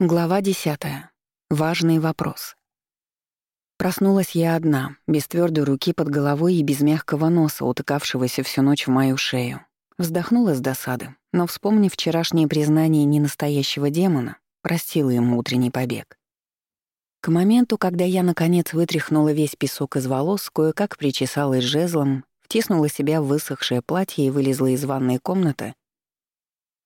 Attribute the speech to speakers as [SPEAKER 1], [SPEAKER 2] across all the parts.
[SPEAKER 1] Глава десятая. Важный вопрос. Проснулась я одна, без твердой руки под головой и без мягкого носа, утыкавшегося всю ночь в мою шею. Вздохнула с досады, но, вспомнив вчерашнее признание ненастоящего демона, простила ему утренний побег. К моменту, когда я, наконец, вытряхнула весь песок из волос, кое-как причесалась жезлом, втиснула себя в высохшее платье и вылезла из ванной комнаты,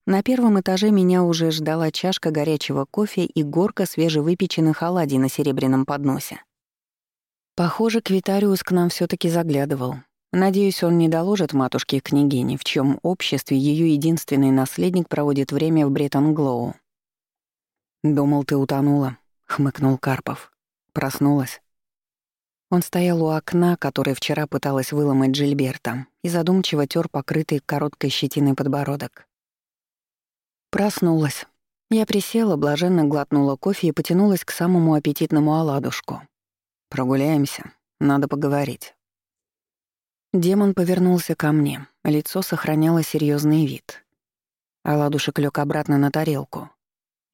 [SPEAKER 1] на первом этаже меня уже ждала чашка горячего кофе и горка свежевыпеченных оладий на серебряном подносе. Похоже, Квитариус к нам все таки заглядывал. Надеюсь, он не доложит матушке-княгине, в чем обществе ее единственный наследник проводит время в Бреттон-Глоу. «Думал, ты утонула», — хмыкнул Карпов. «Проснулась». Он стоял у окна, которое вчера пыталась выломать Джильберта, и задумчиво тер покрытый короткой щетиной подбородок. Проснулась. Я присела, блаженно глотнула кофе и потянулась к самому аппетитному оладушку. «Прогуляемся. Надо поговорить». Демон повернулся ко мне. Лицо сохраняло серьезный вид. Оладушек лег обратно на тарелку.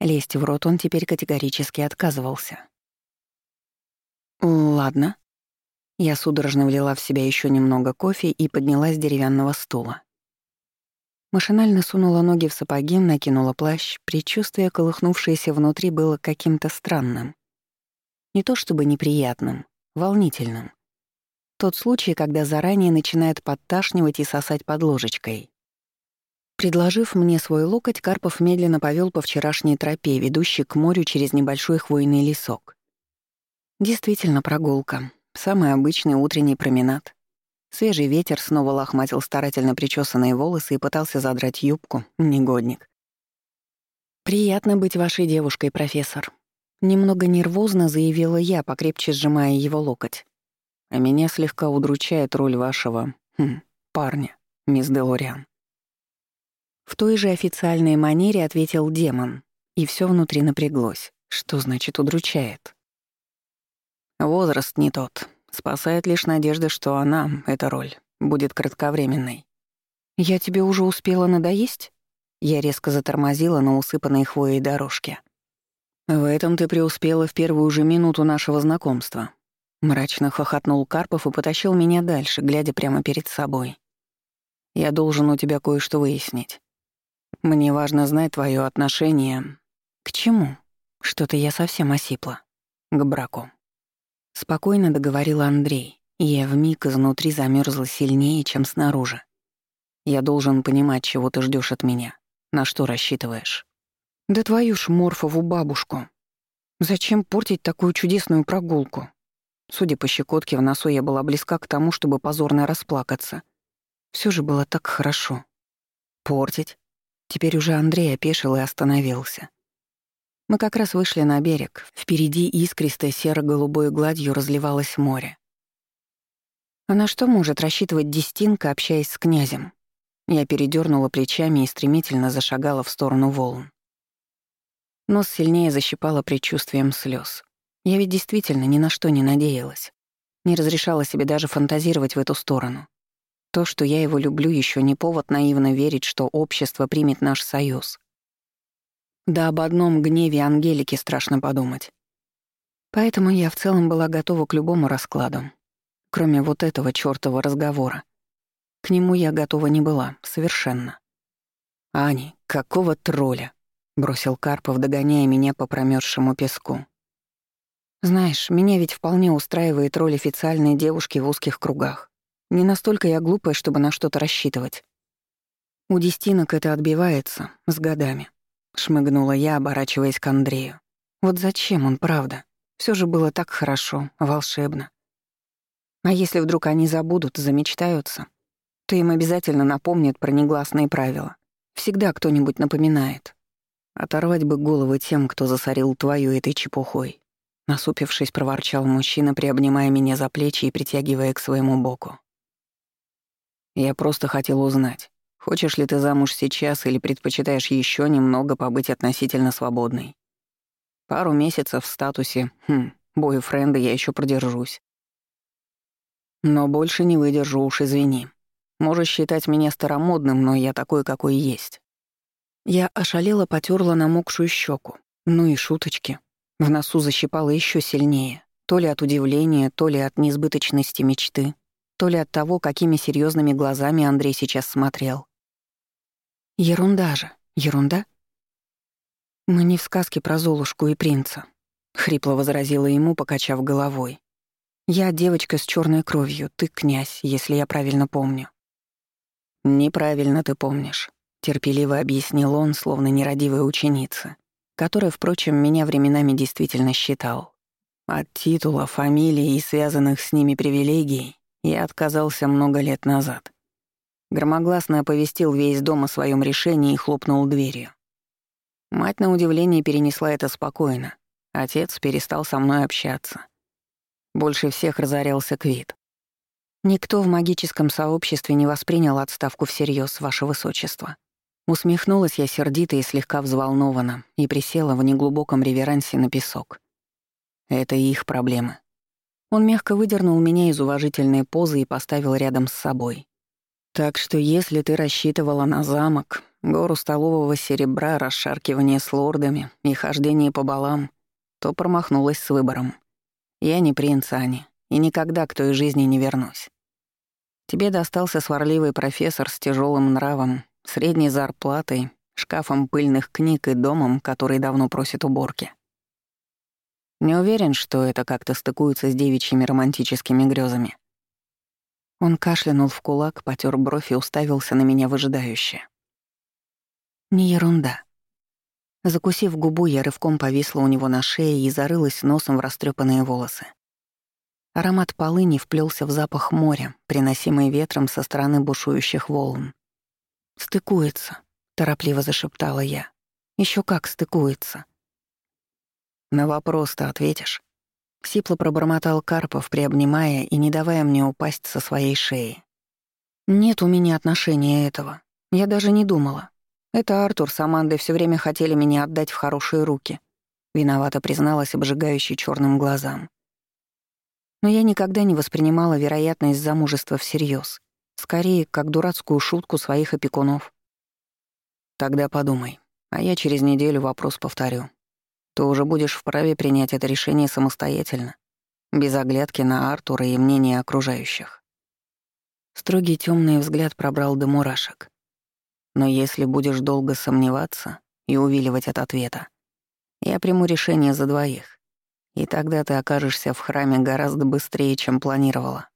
[SPEAKER 1] Лезть в рот он теперь категорически отказывался. «Ладно». Я судорожно влила в себя еще немного кофе и поднялась с деревянного стула. Машинально сунула ноги в сапоги, накинула плащ. Предчувствие, колыхнувшееся внутри, было каким-то странным. Не то чтобы неприятным, волнительным. Тот случай, когда заранее начинает подташнивать и сосать под ложечкой. Предложив мне свой локоть, Карпов медленно повел по вчерашней тропе, ведущей к морю через небольшой хвойный лесок. Действительно прогулка. Самый обычный утренний променад. Свежий ветер снова лохматил старательно причесанные волосы и пытался задрать юбку. Негодник. «Приятно быть вашей девушкой, профессор», — немного нервозно заявила я, покрепче сжимая его локоть. «А меня слегка удручает роль вашего... Хм, парня, мисс Делориан». В той же официальной манере ответил демон, и все внутри напряглось. Что значит «удручает»? «Возраст не тот», Спасает лишь надежда, что она, эта роль, будет кратковременной. «Я тебе уже успела надоесть?» Я резко затормозила на усыпанной хвоей дорожке. «В этом ты преуспела в первую же минуту нашего знакомства». Мрачно хохотнул Карпов и потащил меня дальше, глядя прямо перед собой. «Я должен у тебя кое-что выяснить. Мне важно знать твое отношение...» «К чему?» Что-то я совсем осипла. «К браку». Спокойно договорил Андрей, и я вмиг изнутри замерзла сильнее, чем снаружи. Я должен понимать, чего ты ждешь от меня, на что рассчитываешь. Да твою ж Морфову бабушку. Зачем портить такую чудесную прогулку? Судя по щекотке в носу, я была близка к тому, чтобы позорно расплакаться. Все же было так хорошо. Портить? Теперь уже Андрей опешил и остановился. Мы как раз вышли на берег. Впереди искристой серо-голубой гладью разливалось море. А на что может рассчитывать Дестинка, общаясь с князем? Я передернула плечами и стремительно зашагала в сторону волн. Нос сильнее защипало предчувствием слез. Я ведь действительно ни на что не надеялась. Не разрешала себе даже фантазировать в эту сторону. То, что я его люблю, еще не повод наивно верить, что общество примет наш союз. Да об одном гневе Ангелики страшно подумать. Поэтому я в целом была готова к любому раскладу, кроме вот этого чёртова разговора. К нему я готова не была, совершенно. «Ани, какого тролля?» — бросил Карпов, догоняя меня по промёрзшему песку. «Знаешь, меня ведь вполне устраивает роль официальной девушки в узких кругах. Не настолько я глупая, чтобы на что-то рассчитывать. У дестинок это отбивается с годами. Шмыгнула я, оборачиваясь к Андрею. Вот зачем он, правда? Все же было так хорошо, волшебно. А если вдруг они забудут, замечтаются, то им обязательно напомнят про негласные правила. Всегда кто-нибудь напоминает. Оторвать бы головы тем, кто засорил твою этой чепухой. Насупившись, проворчал мужчина, приобнимая меня за плечи и притягивая к своему боку. Я просто хотел узнать, Хочешь ли ты замуж сейчас или предпочитаешь еще немного побыть относительно свободной? Пару месяцев в статусе, хм, бойфренда я еще продержусь. Но больше не выдержу, уж извини. Можешь считать меня старомодным, но я такой, какой есть. Я ошалела, потерла намокшую щеку. Ну и шуточки. В носу защипало еще сильнее. То ли от удивления, то ли от несбыточности мечты, то ли от того, какими серьезными глазами Андрей сейчас смотрел. Ерунда же, ерунда. Мы не в сказке про Золушку и принца, хрипло возразила ему, покачав головой. Я девочка с черной кровью, ты князь, если я правильно помню. Неправильно ты помнишь, терпеливо объяснил он, словно нерадивая ученица, которая, впрочем, меня временами действительно считал. От титула, фамилии и связанных с ними привилегий я отказался много лет назад. Громогласно оповестил весь дом о своем решении и хлопнул дверью. Мать, на удивление, перенесла это спокойно. Отец перестал со мной общаться. Больше всех разорялся Квит. Никто в магическом сообществе не воспринял отставку всерьез, ваше высочество. Усмехнулась я сердито и слегка взволнованно и присела в неглубоком реверансе на песок. Это их проблемы. Он мягко выдернул меня из уважительной позы и поставил рядом с собой. Так что если ты рассчитывала на замок, гору столового серебра, расшаркивание с лордами и хождение по балам, то промахнулась с выбором. Я не принц Ани, и никогда к той жизни не вернусь. Тебе достался сварливый профессор с тяжелым нравом, средней зарплатой, шкафом пыльных книг и домом, который давно просит уборки. Не уверен, что это как-то стыкуется с девичьими романтическими грезами. Он кашлянул в кулак, потер бровь и уставился на меня выжидающе. Не ерунда. Закусив губу, я рывком повисла у него на шее и зарылась носом в растрепанные волосы. Аромат полыни вплелся в запах моря, приносимый ветром со стороны бушующих волн. «Стыкуется», — торопливо зашептала я. Еще как стыкуется». «На вопрос-то ответишь?» Сипло пробормотал Карпов, приобнимая и не давая мне упасть со своей шеи. «Нет у меня отношения этого. Я даже не думала. Это Артур с Амандой все время хотели меня отдать в хорошие руки». Виновато призналась обжигающей черным глазам. Но я никогда не воспринимала вероятность замужества всерьез, Скорее, как дурацкую шутку своих опекунов. Тогда подумай, а я через неделю вопрос повторю ты уже будешь вправе принять это решение самостоятельно, без оглядки на Артура и мнения окружающих. Строгий темный взгляд пробрал до мурашек. Но если будешь долго сомневаться и увиливать от ответа, я приму решение за двоих, и тогда ты окажешься в храме гораздо быстрее, чем планировала.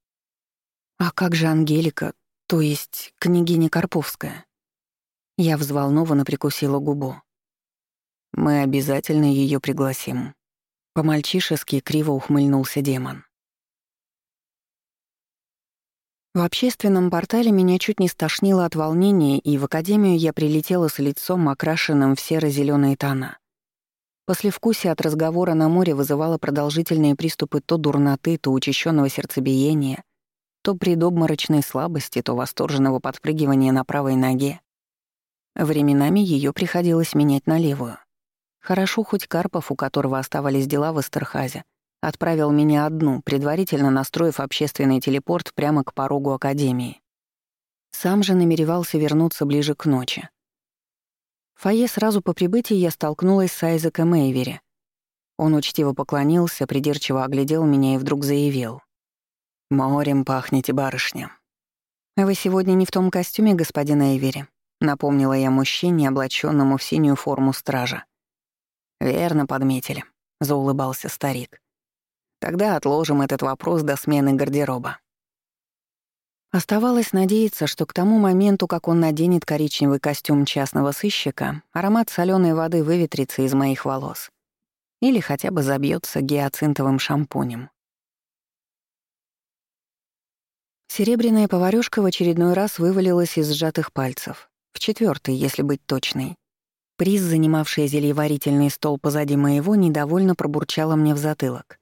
[SPEAKER 1] А как же Ангелика, то есть княгиня Карповская? Я взволнованно прикусила губу. Мы обязательно ее пригласим. По-мальчишески криво ухмыльнулся демон. В общественном портале меня чуть не стошнило от волнения, и в академию я прилетела с лицом, окрашенным в серо зеленые тона. Послевкусие от разговора на море вызывало продолжительные приступы то дурноты, то учащенного сердцебиения, то предобморочной слабости, то восторженного подпрыгивания на правой ноге. Временами ее приходилось менять на левую. Хорошо хоть Карпов, у которого оставались дела в Эстерхазе, отправил меня одну, предварительно настроив общественный телепорт прямо к порогу Академии. Сам же намеревался вернуться ближе к ночи. В фойе сразу по прибытии я столкнулась с Айзеком Эйвери. Он учтиво поклонился, придирчиво оглядел меня и вдруг заявил. «Морем пахнете, барышня». «Вы сегодня не в том костюме, господин Эйвери», — напомнила я мужчине, облаченному в синюю форму стража. «Верно подметили», — заулыбался старик. «Тогда отложим этот вопрос до смены гардероба». Оставалось надеяться, что к тому моменту, как он наденет коричневый костюм частного сыщика, аромат соленой воды выветрится из моих волос. Или хотя бы забьется гиацинтовым шампунем. Серебряная поварёшка в очередной раз вывалилась из сжатых пальцев. В четвертый, если быть точной. Приз, занимавшая зельеварительный стол позади моего, недовольно пробурчала мне в затылок.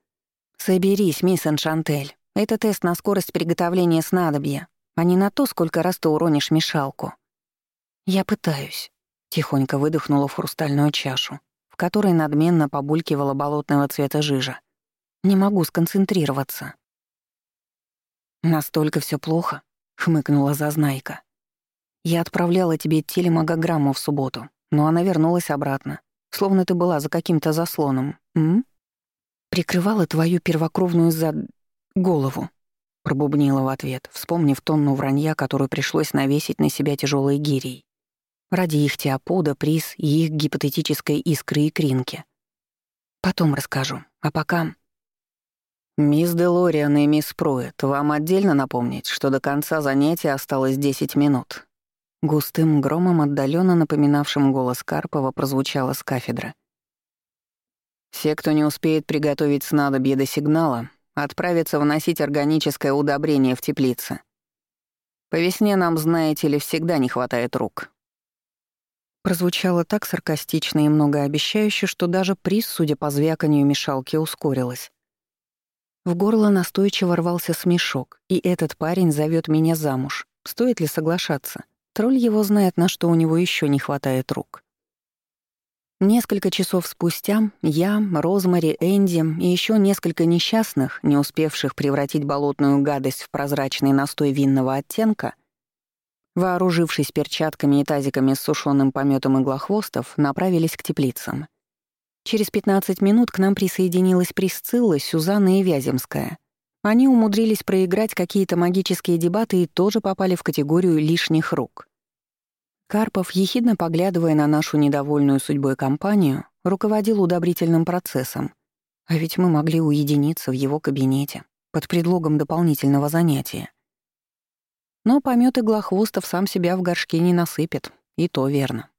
[SPEAKER 1] «Соберись, мисс Эншантель. Это тест на скорость приготовления снадобья, а не на то, сколько раз ты уронишь мешалку». «Я пытаюсь», — тихонько выдохнула в хрустальную чашу, в которой надменно побулькивала болотного цвета жижа. «Не могу сконцентрироваться». «Настолько все плохо», — хмыкнула Зазнайка. «Я отправляла тебе телемагограмму в субботу но она вернулась обратно. словно ты была за каким-то заслоном, м? Прикрывала твою первокровную за... голову. Пробубнила в ответ, вспомнив тонну вранья, которую пришлось навесить на себя тяжелой гирей. Ради их теопода, приз и их гипотетической искры и кринки. Потом расскажу, а пока... «Мисс Делориан и мисс Пруэт, вам отдельно напомнить, что до конца занятия осталось 10 минут». Густым громом, отдаленно напоминавшим голос Карпова, прозвучало с кафедры. «Все, кто не успеет приготовить снадобье до сигнала, отправятся вносить органическое удобрение в теплице. По весне нам, знаете ли, всегда не хватает рук». Прозвучало так саркастично и многообещающе, что даже приз, судя по звяканью мешалки, ускорилась. В горло настойчиво рвался смешок, и этот парень зовет меня замуж. Стоит ли соглашаться? Тролль его знает, на что у него еще не хватает рук. Несколько часов спустя я, Розмари, Энди и еще несколько несчастных, не успевших превратить болотную гадость в прозрачный настой винного оттенка, вооружившись перчатками и тазиками с сушеным пометом иглохвостов, направились к теплицам. Через 15 минут к нам присоединилась Присцилла, Сюзанна и Вяземская. Они умудрились проиграть какие-то магические дебаты и тоже попали в категорию лишних рук. Карпов, ехидно поглядывая на нашу недовольную судьбой компанию, руководил удобрительным процессом. А ведь мы могли уединиться в его кабинете под предлогом дополнительного занятия. Но помет иглохвостов сам себя в горшке не насыпет, и то верно.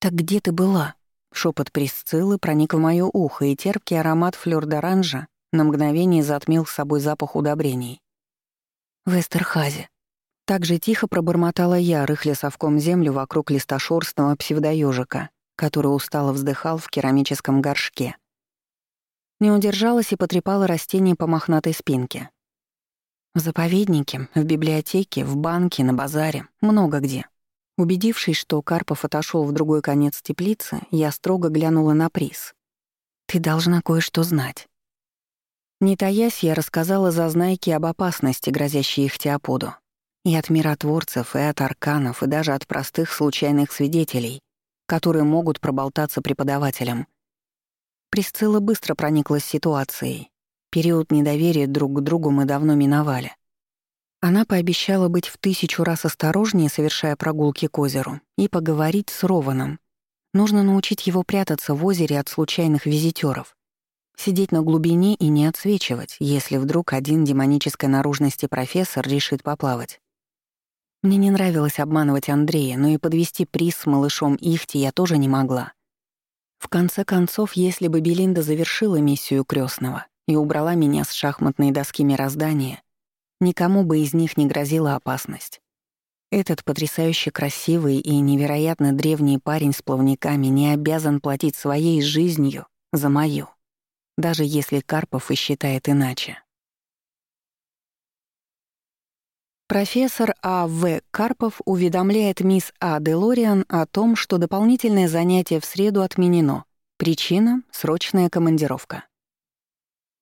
[SPEAKER 1] «Так где ты была?» Шепот Присциллы проник в моё ухо, и терпкий аромат флёр-д'оранжа на мгновение затмил с собой запах удобрений. В Эстерхазе. Так же тихо пробормотала я, рыхля совком землю вокруг листошорстного псевдоёжика, который устало вздыхал в керамическом горшке. Не удержалась и потрепала растение по мохнатой спинке. В заповеднике, в библиотеке, в банке, на базаре, много где. Убедившись, что Карпов отошел в другой конец теплицы, я строго глянула на приз. «Ты должна кое-что знать». Не таясь, я рассказала зазнайке об опасности, грозящей их теоподу. И от миротворцев, и от арканов, и даже от простых случайных свидетелей, которые могут проболтаться преподавателям. Присцилла быстро прониклась ситуацией. Период недоверия друг к другу мы давно миновали. Она пообещала быть в тысячу раз осторожнее, совершая прогулки к озеру, и поговорить с Рованом. Нужно научить его прятаться в озере от случайных визитеров, сидеть на глубине и не отсвечивать, если вдруг один демонической наружности профессор решит поплавать. Мне не нравилось обманывать Андрея, но и подвести приз с малышом Ихти я тоже не могла. В конце концов, если бы Белинда завершила миссию крестного и убрала меня с шахматной доски мироздания, Никому бы из них не грозила опасность. Этот потрясающе красивый и невероятно древний парень с плавниками не обязан платить своей жизнью за мою, даже если Карпов и считает иначе. Профессор А. В. Карпов уведомляет мисс А. Делориан о том, что дополнительное занятие в среду отменено. Причина — срочная командировка.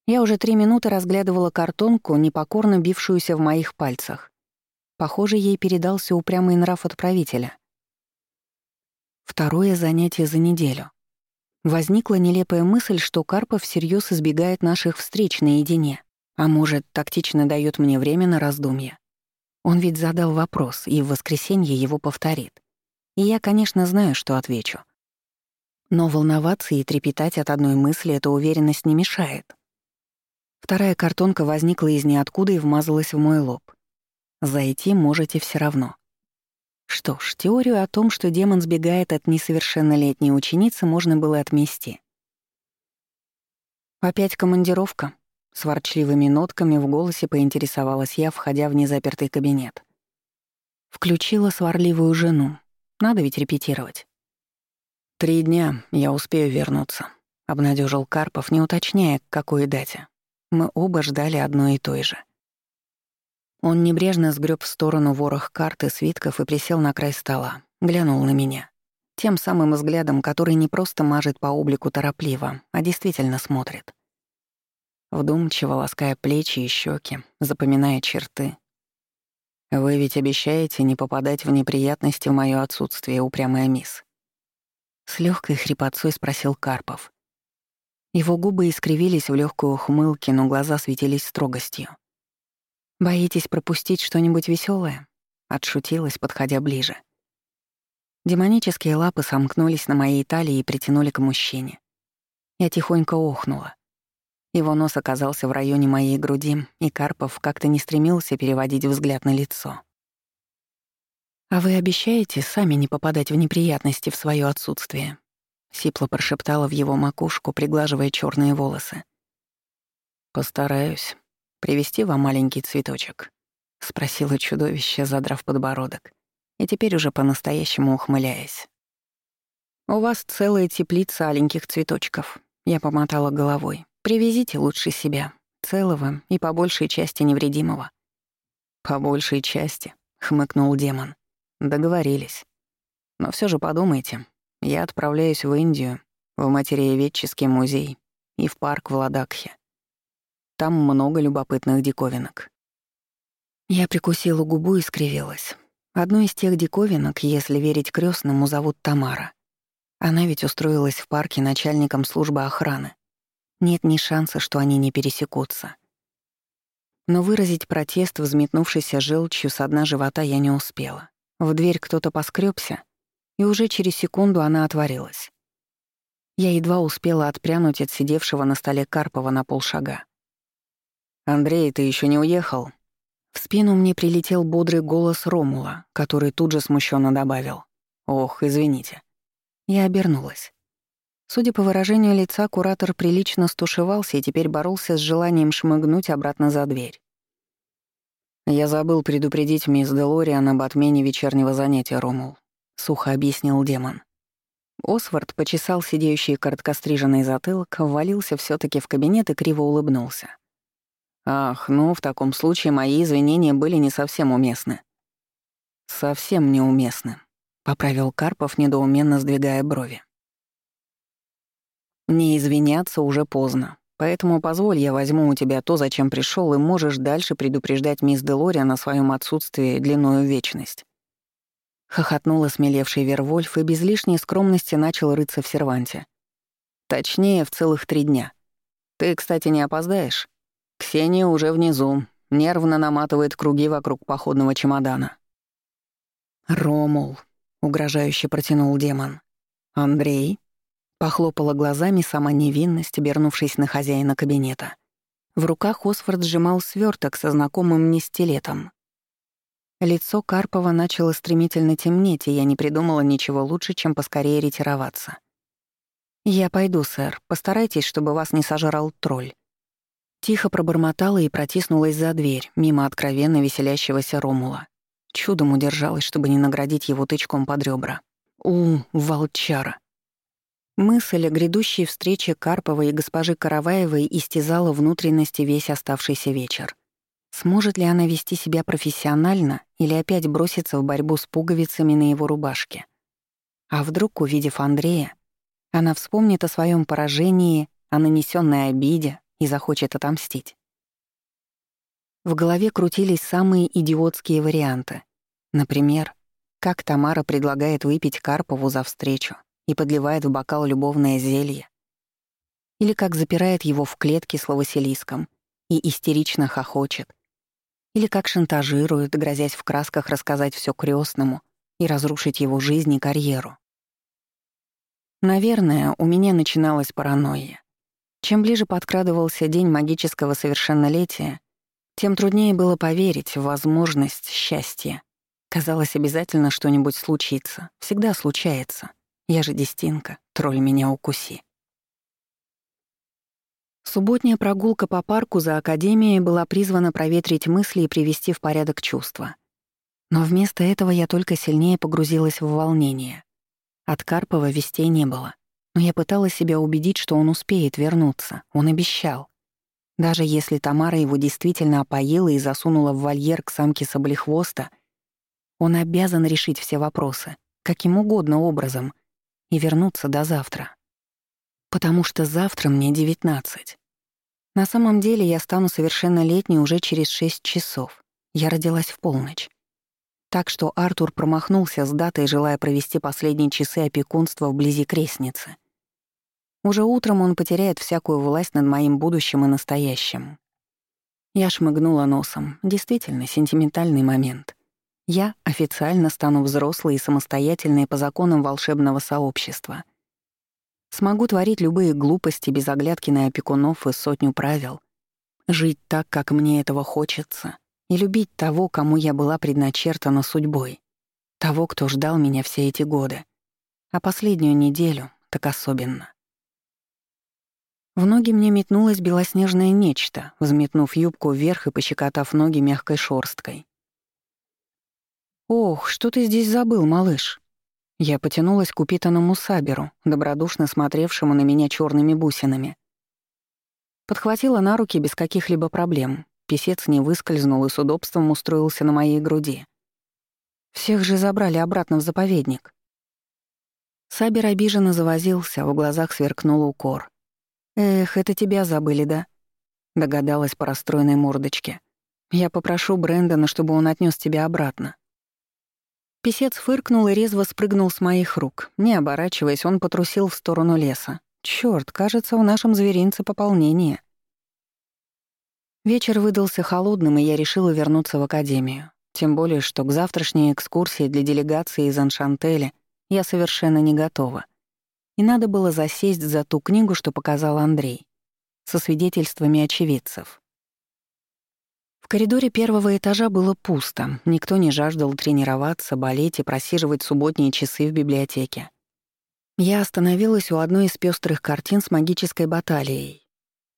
[SPEAKER 1] Я уже три минуты разглядывала картонку, непокорно бившуюся в моих пальцах. Похоже, ей передался упрямый нрав отправителя. Второе занятие за неделю. Возникла нелепая мысль, что Карпов всерьез избегает наших встреч наедине, а может, тактично дает мне время на раздумье. Он ведь задал вопрос, и в воскресенье его повторит. И я, конечно, знаю, что отвечу. Но волноваться и трепетать от одной мысли эта уверенность не мешает. Вторая картонка возникла из ниоткуда и вмазалась в мой лоб. Зайти можете все равно. Что ж, теорию о том, что демон сбегает от несовершеннолетней ученицы, можно было отмести. «Опять командировка?» — с ворчливыми нотками в голосе поинтересовалась я, входя в незапертый кабинет. Включила сварливую жену. Надо ведь репетировать. «Три дня, я успею вернуться», — обнадежил Карпов, не уточняя, к какой дате. Мы оба ждали одной и той же. Он небрежно сгреб в сторону ворох карты, свитков и присел на край стола. Глянул на меня. Тем самым взглядом, который не просто мажет по облику торопливо, а действительно смотрит. Вдумчиво лаская плечи и щеки, запоминая черты. «Вы ведь обещаете не попадать в неприятности в моё отсутствие, упрямая мисс?» С легкой хрипотцой спросил Карпов. Его губы искривились в легкой ухмылке, но глаза светились строгостью. «Боитесь пропустить что-нибудь веселое? отшутилась, подходя ближе. Демонические лапы сомкнулись на моей талии и притянули к мужчине. Я тихонько охнула. Его нос оказался в районе моей груди, и Карпов как-то не стремился переводить взгляд на лицо. «А вы обещаете сами не попадать в неприятности в свое отсутствие?» Сипло прошептала в его макушку, приглаживая черные волосы. «Постараюсь привести вам маленький цветочек», — спросила чудовище, задрав подбородок, и теперь уже по-настоящему ухмыляясь. «У вас целая теплица аленьких цветочков», — я помотала головой. «Привезите лучше себя, целого и по большей части невредимого». «По большей части», — хмыкнул демон. «Договорились. Но все же подумайте, я отправляюсь в Индию, в материеведческий музей и в парк в Ладакхе. Там много любопытных диковинок. Я прикусила губу и скривилась. Одну из тех диковинок, если верить крестному, зовут Тамара. Она ведь устроилась в парке начальником службы охраны. Нет ни шанса, что они не пересекутся. Но выразить протест, взметнувшийся желчью с дна живота, я не успела. В дверь кто-то поскребся, и уже через секунду она отворилась. Я едва успела отпрянуть от сидевшего на столе Карпова на полшага. «Андрей, ты еще не уехал?» В спину мне прилетел бодрый голос Ромула, который тут же смущенно добавил. «Ох, извините». Я обернулась. Судя по выражению лица, куратор прилично стушевался и теперь боролся с желанием шмыгнуть обратно за дверь. «Я забыл предупредить мисс Делориан об отмене вечернего занятия, Ромул. — сухо объяснил демон. Освард почесал сидеющий короткостриженный затылок, ввалился все таки в кабинет и криво улыбнулся. «Ах, ну, в таком случае мои извинения были не совсем уместны». «Совсем неуместны», — поправил Карпов, недоуменно сдвигая брови. «Не извиняться уже поздно, поэтому позволь я возьму у тебя то, зачем пришел, и можешь дальше предупреждать мисс Делориан о своем отсутствии длинную вечность». Хохотнул осмелевший Вервольф и без лишней скромности начал рыться в серванте. Точнее, в целых три дня. Ты, кстати, не опоздаешь? Ксения уже внизу, нервно наматывает круги вокруг походного чемодана. «Ромул», — угрожающе протянул демон. «Андрей?» — похлопала глазами сама невинность, обернувшись на хозяина кабинета. В руках Осфорд сжимал сверток со знакомым мне стилетом. Лицо Карпова начало стремительно темнеть, и я не придумала ничего лучше, чем поскорее ретироваться. «Я пойду, сэр. Постарайтесь, чтобы вас не сожрал тролль». Тихо пробормотала и протиснулась за дверь, мимо откровенно веселящегося Ромула. Чудом удержалась, чтобы не наградить его тычком под ребра. У, волчара. Мысль о грядущей встрече Карпова и госпожи Караваевой истязала внутренности весь оставшийся вечер. Сможет ли она вести себя профессионально или опять броситься в борьбу с пуговицами на его рубашке? А вдруг, увидев Андрея, она вспомнит о своем поражении, о нанесенной обиде и захочет отомстить? В голове крутились самые идиотские варианты. Например, как Тамара предлагает выпить Карпову за встречу и подливает в бокал любовное зелье. Или как запирает его в клетке с Василиском и истерично хохочет, или как шантажируют, грозясь в красках рассказать все крестному и разрушить его жизнь и карьеру. Наверное, у меня начиналась паранойя. Чем ближе подкрадывался день магического совершеннолетия, тем труднее было поверить в возможность счастья. Казалось, обязательно что-нибудь случится. Всегда случается. Я же дестинка, тролль меня укуси. Субботняя прогулка по парку за Академией была призвана проветрить мысли и привести в порядок чувства. Но вместо этого я только сильнее погрузилась в волнение. От Карпова вестей не было. Но я пыталась себя убедить, что он успеет вернуться. Он обещал. Даже если Тамара его действительно опоила и засунула в вольер к самке саблехвоста, он обязан решить все вопросы, каким угодно образом, и вернуться до завтра потому что завтра мне 19. На самом деле я стану совершеннолетней уже через 6 часов. Я родилась в полночь. Так что Артур промахнулся с датой, желая провести последние часы опекунства вблизи крестницы. Уже утром он потеряет всякую власть над моим будущим и настоящим. Я шмыгнула носом. Действительно, сентиментальный момент. Я официально стану взрослой и самостоятельной по законам волшебного сообщества. Смогу творить любые глупости без оглядки на опекунов и сотню правил. Жить так, как мне этого хочется. И любить того, кому я была предначертана судьбой. Того, кто ждал меня все эти годы. А последнюю неделю так особенно. В ноги мне метнулось белоснежное нечто, взметнув юбку вверх и пощекотав ноги мягкой шорсткой. «Ох, что ты здесь забыл, малыш?» Я потянулась к упитанному саберу, добродушно смотревшему на меня черными бусинами. Подхватила на руки без каких-либо проблем. Песец не выскользнул и с удобством устроился на моей груди. Всех же забрали обратно в заповедник. Сабер обиженно завозился, в глазах сверкнул укор. «Эх, это тебя забыли, да?» Догадалась по расстроенной мордочке. «Я попрошу Брэндона, чтобы он отнес тебя обратно». Песец фыркнул и резво спрыгнул с моих рук. Не оборачиваясь, он потрусил в сторону леса. Чёрт, кажется, в нашем зверинце пополнение. Вечер выдался холодным, и я решила вернуться в академию. Тем более, что к завтрашней экскурсии для делегации из Аншантеля я совершенно не готова и надо было засесть за ту книгу, что показал Андрей, со свидетельствами очевидцев. В коридоре первого этажа было пусто, никто не жаждал тренироваться, болеть и просиживать субботние часы в библиотеке. Я остановилась у одной из пестрых картин с магической баталией.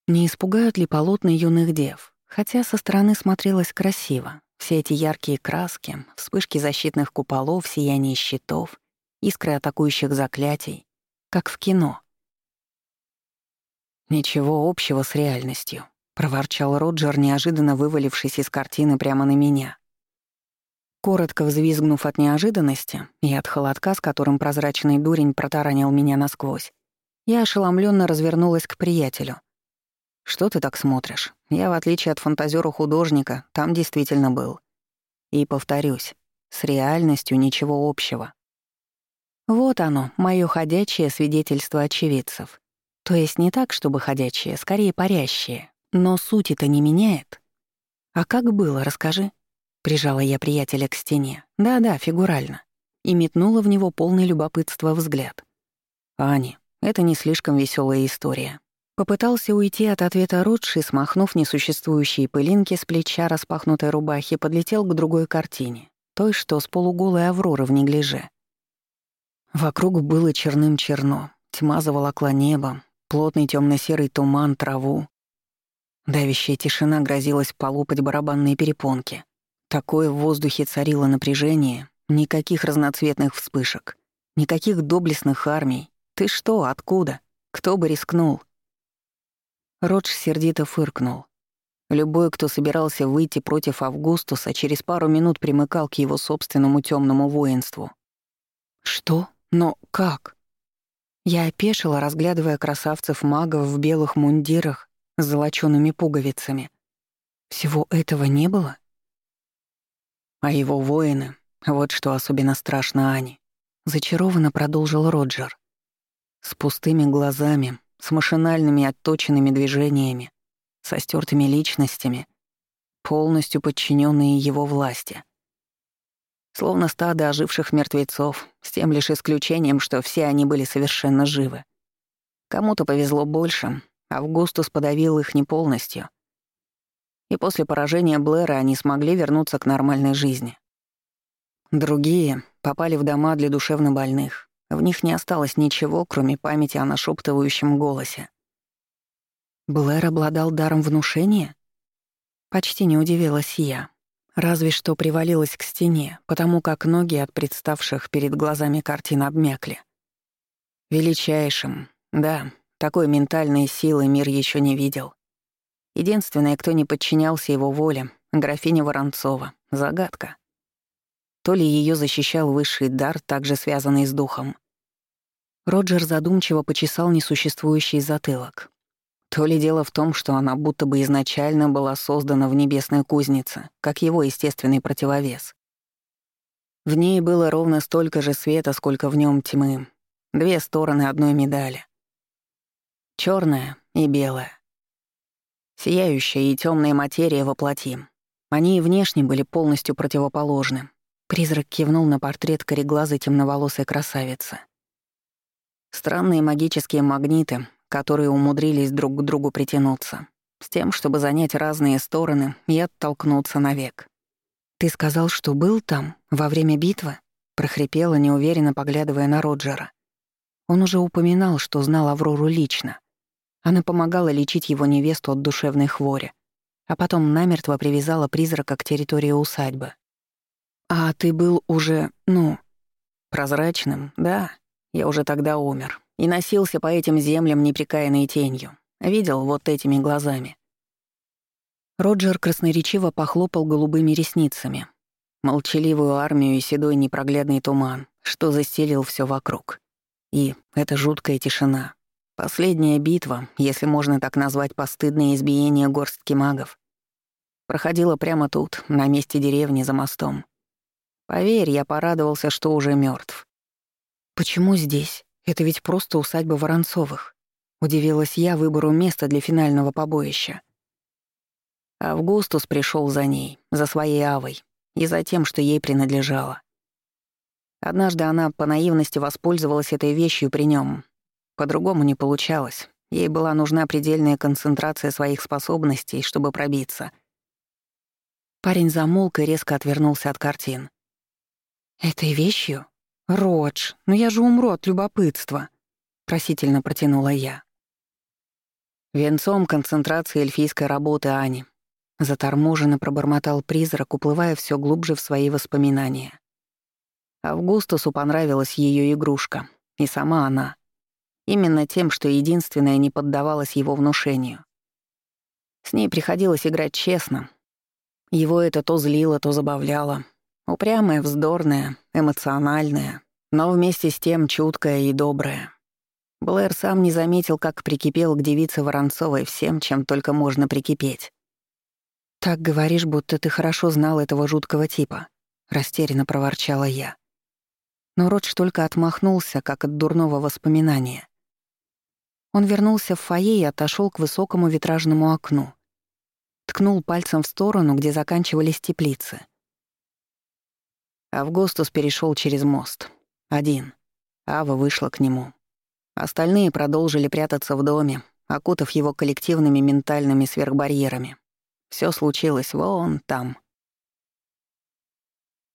[SPEAKER 1] Не испугают ли полотна юных дев? Хотя со стороны смотрелось красиво. Все эти яркие краски, вспышки защитных куполов, сияние щитов, искры атакующих заклятий как в кино. «Ничего общего с реальностью», — проворчал Роджер, неожиданно вывалившись из картины прямо на меня. Коротко взвизгнув от неожиданности и от холодка, с которым прозрачный дурень протаранил меня насквозь, я ошеломленно развернулась к приятелю. «Что ты так смотришь? Я, в отличие от фантазёра художника, там действительно был. И повторюсь, с реальностью ничего общего. Вот оно, моё ходячее свидетельство очевидцев. То есть не так, чтобы ходячее, скорее парящее. Но суть это не меняет. А как было, расскажи. Прижала я приятеля к стене. Да-да, фигурально. И метнула в него полный любопытства взгляд. Ани, это не слишком веселая история. Попытался уйти от ответа Ротши, смахнув несуществующие пылинки с плеча распахнутой рубахи, подлетел к другой картине, той, что с полуголой Авроры в неглиже. Вокруг было черным-черно, тьма заволокла небо, плотный темно-серый туман, траву. Давящая тишина грозилась полупать барабанные перепонки. Такое в воздухе царило напряжение, никаких разноцветных вспышек, никаких доблестных армий. Ты что, откуда? Кто бы рискнул? Родж сердито фыркнул. Любой, кто собирался выйти против Августуса, через пару минут примыкал к его собственному темному воинству. «Что?» Но как? Я опешила, разглядывая красавцев-магов в белых мундирах с золочёными пуговицами. Всего этого не было? А его воины, вот что особенно страшно Ани, зачарованно продолжил Роджер. С пустыми глазами, с машинальными отточенными движениями, со стертыми личностями, полностью подчиненные его власти — Словно стадо оживших мертвецов, с тем лишь исключением, что все они были совершенно живы. Кому-то повезло больше, Августус подавил их не полностью. И после поражения Блэра они смогли вернуться к нормальной жизни. Другие попали в дома для душевнобольных. В них не осталось ничего, кроме памяти о нашептывающем голосе. Блэр обладал даром внушения? Почти не удивилась я. Разве что привалилась к стене, потому как ноги от представших перед глазами картин обмякли. Величайшим, да, такой ментальной силы мир еще не видел. Единственное, кто не подчинялся его воле, графиня Воронцова, загадка. То ли ее защищал высший дар, также связанный с духом. Роджер задумчиво почесал несуществующий затылок. То ли дело в том, что она будто бы изначально была создана в небесной кузнице, как его естественный противовес. В ней было ровно столько же света, сколько в нем тьмы. Две стороны одной медали. черная и белая. Сияющая и темная материя воплотим. Они и внешне были полностью противоположны. Призрак кивнул на портрет кореглазой темноволосой красавицы. Странные магические магниты, которые умудрились друг к другу притянуться, с тем, чтобы занять разные стороны и оттолкнуться навек. «Ты сказал, что был там, во время битвы?» — прохрипела, неуверенно поглядывая на Роджера. Он уже упоминал, что знал Аврору лично. Она помогала лечить его невесту от душевной хвори, а потом намертво привязала призрака к территории усадьбы. «А ты был уже, ну...» «Прозрачным, да. Я уже тогда умер. И носился по этим землям неприкаянной тенью. Видел вот этими глазами». Роджер красноречиво похлопал голубыми ресницами. Молчаливую армию и седой непроглядный туман, что застелил все вокруг. И эта жуткая тишина. Последняя битва, если можно так назвать постыдное избиение горстки магов, проходила прямо тут, на месте деревни за мостом. Поверь, я порадовался, что уже мертв. «Почему здесь? Это ведь просто усадьба Воронцовых», — удивилась я выбору места для финального побоища. Августус пришел за ней, за своей Авой, и за тем, что ей принадлежало. Однажды она по наивности воспользовалась этой вещью при нем. По-другому не получалось. Ей была нужна предельная концентрация своих способностей, чтобы пробиться. Парень замолк и резко отвернулся от картин. «Этой вещью? Родж, но ну я же умру от любопытства», — просительно протянула я. Венцом концентрации эльфийской работы Ани. Заторможенно пробормотал призрак, уплывая все глубже в свои воспоминания. Августусу понравилась ее игрушка, и сама она. Именно тем, что единственная не поддавалась его внушению. С ней приходилось играть честно. Его это то злило, то забавляло, Упрямая, вздорная, эмоциональная, но вместе с тем чуткая и добрая. Блэр сам не заметил, как прикипел к девице Воронцовой всем, чем только можно прикипеть. «Так говоришь, будто ты хорошо знал этого жуткого типа», — растерянно проворчала я. Но Родж только отмахнулся, как от дурного воспоминания. Он вернулся в фойе и отошел к высокому витражному окну. Ткнул пальцем в сторону, где заканчивались теплицы — Августус перешел через мост. Один. Ава вышла к нему. Остальные продолжили прятаться в доме, окутав его коллективными ментальными сверхбарьерами. Все случилось вон там.